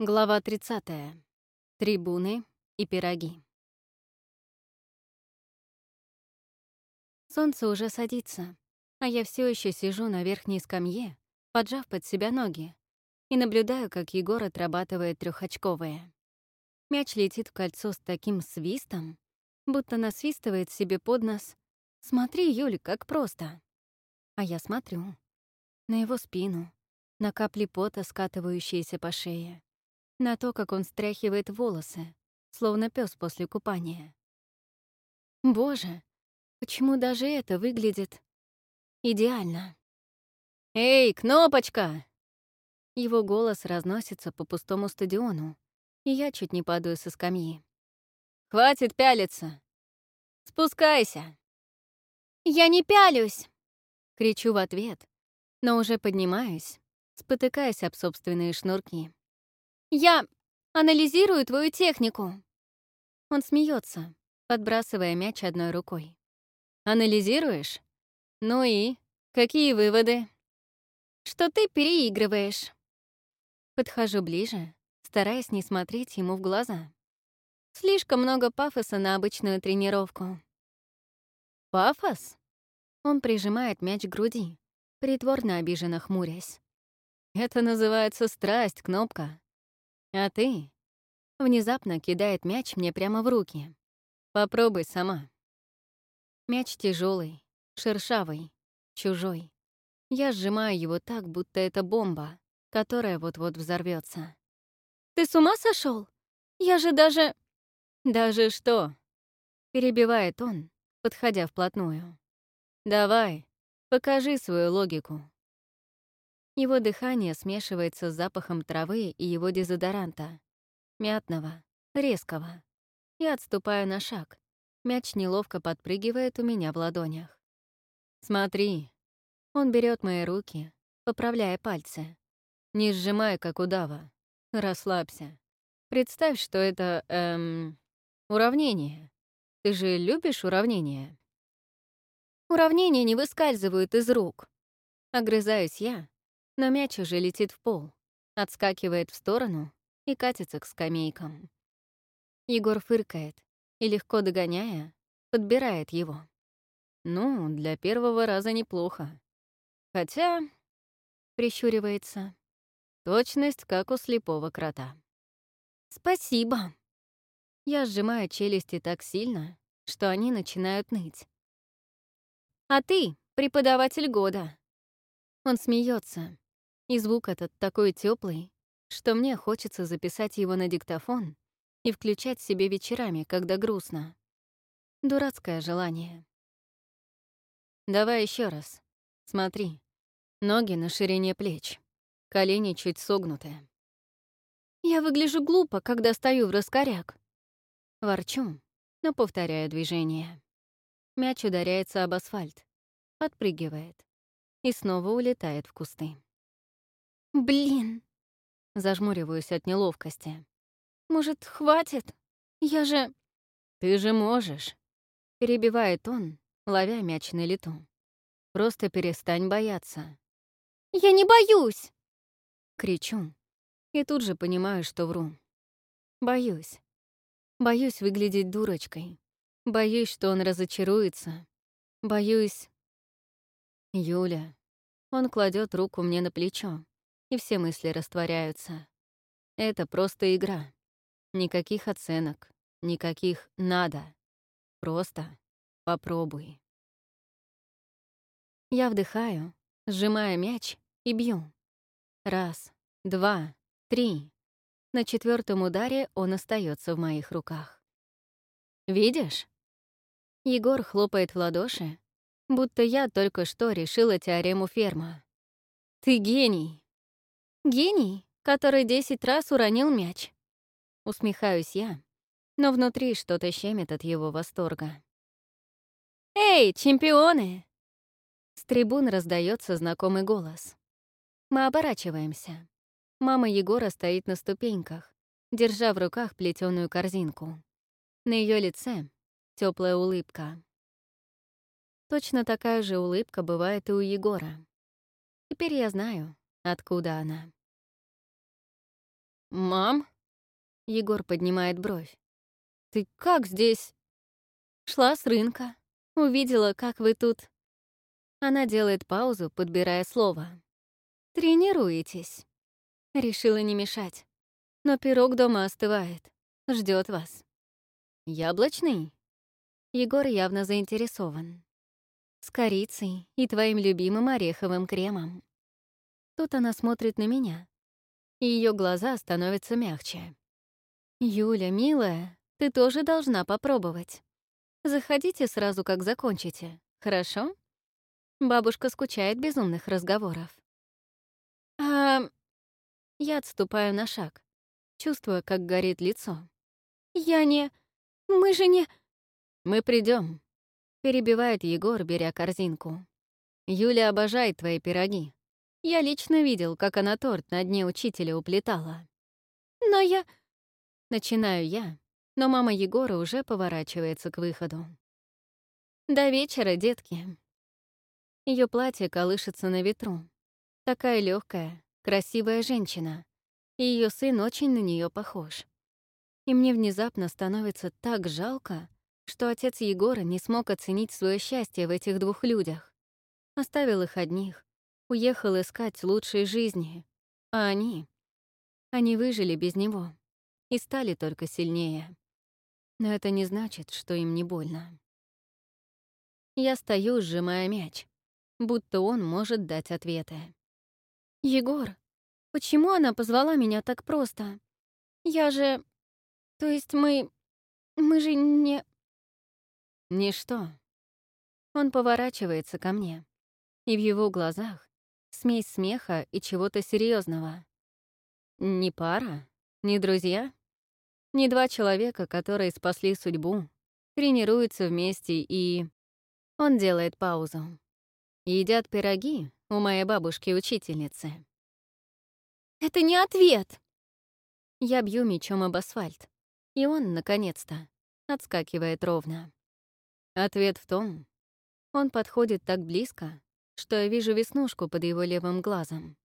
Глава 30. Трибуны и пироги. Солнце уже садится, а я все еще сижу на верхней скамье, поджав под себя ноги, и наблюдаю, как Егор отрабатывает трехочковые. Мяч летит в кольцо с таким свистом, будто насвистывает себе под нос «Смотри, Юль, как просто!» А я смотрю на его спину, на капли пота, скатывающиеся по шее, на то, как он стряхивает волосы, словно пес после купания. Боже, почему даже это выглядит идеально? «Эй, кнопочка!» Его голос разносится по пустому стадиону, и я чуть не падаю со скамьи. «Хватит пялиться! Спускайся!» «Я не пялюсь!» — кричу в ответ, но уже поднимаюсь, спотыкаясь об собственные шнурки. Я анализирую твою технику. Он смеется, подбрасывая мяч одной рукой. Анализируешь? Ну и какие выводы? Что ты переигрываешь. Подхожу ближе, стараясь не смотреть ему в глаза. Слишком много пафоса на обычную тренировку. Пафос? Он прижимает мяч к груди, притворно обиженно хмурясь. Это называется страсть, кнопка. А ты? Внезапно кидает мяч мне прямо в руки. Попробуй сама. Мяч тяжелый, шершавый, чужой. Я сжимаю его так, будто это бомба, которая вот-вот взорвется. Ты с ума сошел? Я же даже... Даже что? Перебивает он, подходя вплотную. Давай, покажи свою логику. Его дыхание смешивается с запахом травы и его дезодоранта. Мятного, резкого. Я отступаю на шаг. Мяч неловко подпрыгивает у меня в ладонях. «Смотри». Он берет мои руки, поправляя пальцы. «Не сжимай, как удава. Расслабься. Представь, что это, эм, уравнение. Ты же любишь уравнения?» Уравнения не выскальзывают из рук. Огрызаюсь я, но мяч уже летит в пол, отскакивает в сторону и катится к скамейкам. Егор фыркает и, легко догоняя, подбирает его. Ну, для первого раза неплохо. Хотя, прищуривается, точность, как у слепого крота. «Спасибо». Я сжимаю челюсти так сильно, что они начинают ныть. «А ты — преподаватель года». Он смеется, и звук этот такой теплый, что мне хочется записать его на диктофон и включать себе вечерами, когда грустно. Дурацкое желание. Давай еще раз. Смотри. Ноги на ширине плеч. Колени чуть согнутые. Я выгляжу глупо, когда стою в раскоряк. Ворчу, но повторяю движение. Мяч ударяется об асфальт, подпрыгивает и снова улетает в кусты. Блин. Зажмуриваюсь от неловкости. Может, хватит? Я же... Ты же можешь. Перебивает он, ловя мяч на лету. Просто перестань бояться. Я не боюсь! Кричу. И тут же понимаю, что вру. Боюсь. Боюсь выглядеть дурочкой. Боюсь, что он разочаруется. Боюсь... Юля. Он кладет руку мне на плечо, и все мысли растворяются. Это просто игра. Никаких оценок, никаких «надо». Просто попробуй. Я вдыхаю, сжимая мяч и бью. Раз, два, три. На четвертом ударе он остается в моих руках. «Видишь?» Егор хлопает в ладоши, будто я только что решила теорему Ферма. «Ты гений!» Гений, который десять раз уронил мяч. Усмехаюсь я, но внутри что-то щемит от его восторга. «Эй, чемпионы!» С трибун раздается знакомый голос. Мы оборачиваемся. Мама Егора стоит на ступеньках, держа в руках плетеную корзинку. На ее лице теплая улыбка. Точно такая же улыбка бывает и у Егора. Теперь я знаю, откуда она. «Мам?» Егор поднимает бровь. «Ты как здесь?» «Шла с рынка. Увидела, как вы тут...» Она делает паузу, подбирая слово. «Тренируетесь». Решила не мешать. Но пирог дома остывает. Ждет вас. «Яблочный?» Егор явно заинтересован. С корицей и твоим любимым ореховым кремом. Тут она смотрит на меня, и ее глаза становятся мягче. «Юля, милая, ты тоже должна попробовать. Заходите сразу, как закончите, хорошо?» Бабушка скучает без умных разговоров. «А...» Я отступаю на шаг, чувствуя, как горит лицо. «Я не... Мы же не...» «Мы придем, перебивает Егор, беря корзинку. «Юля обожает твои пироги. Я лично видел, как она торт на дне учителя уплетала». «Но я...» Начинаю я, но мама Егора уже поворачивается к выходу. «До вечера, детки». Ее платье колышется на ветру. Такая легкая, красивая женщина. И ее сын очень на нее похож. И мне внезапно становится так жалко, что отец Егора не смог оценить свое счастье в этих двух людях. Оставил их одних, уехал искать лучшей жизни. А они... Они выжили без него и стали только сильнее. Но это не значит, что им не больно. Я стою, сжимая мяч, будто он может дать ответы. «Егор, почему она позвала меня так просто? Я же... То есть мы... Мы же не...» «Ничто». Он поворачивается ко мне, и в его глазах смесь смеха и чего-то серьезного. Не пара, не друзья, не два человека, которые спасли судьбу, тренируются вместе и... Он делает паузу. Едят пироги у моей бабушки-учительницы. «Это не ответ!» Я бью мечом об асфальт, и он, наконец-то, отскакивает ровно. Ответ в том, он подходит так близко, что я вижу веснушку под его левым глазом.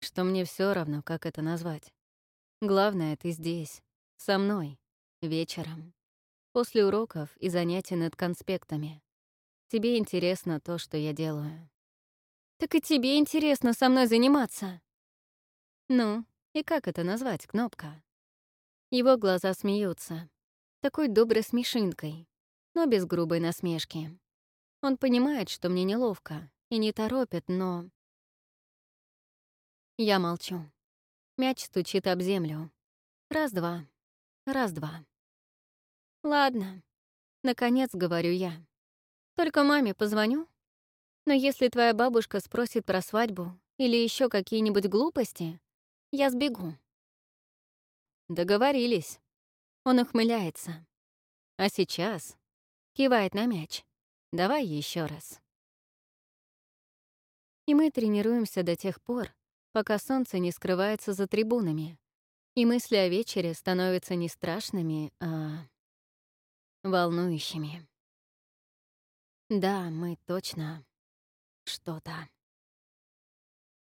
Что мне все равно, как это назвать. Главное, ты здесь, со мной, вечером, после уроков и занятий над конспектами. Тебе интересно то, что я делаю. Так и тебе интересно со мной заниматься. Ну, и как это назвать, Кнопка? Его глаза смеются, такой доброй смешинкой, но без грубой насмешки. Он понимает, что мне неловко, и не торопит, но... Я молчу. Мяч стучит об землю. Раз-два. Раз-два. Ладно. Наконец, говорю я. Только маме позвоню. Но если твоя бабушка спросит про свадьбу или еще какие-нибудь глупости, я сбегу. Договорились. Он ухмыляется. А сейчас Кивает на мяч. Давай еще раз. И мы тренируемся до тех пор, пока солнце не скрывается за трибунами, и мысли о вечере становятся не страшными, а волнующими. Да, мы точно что-то.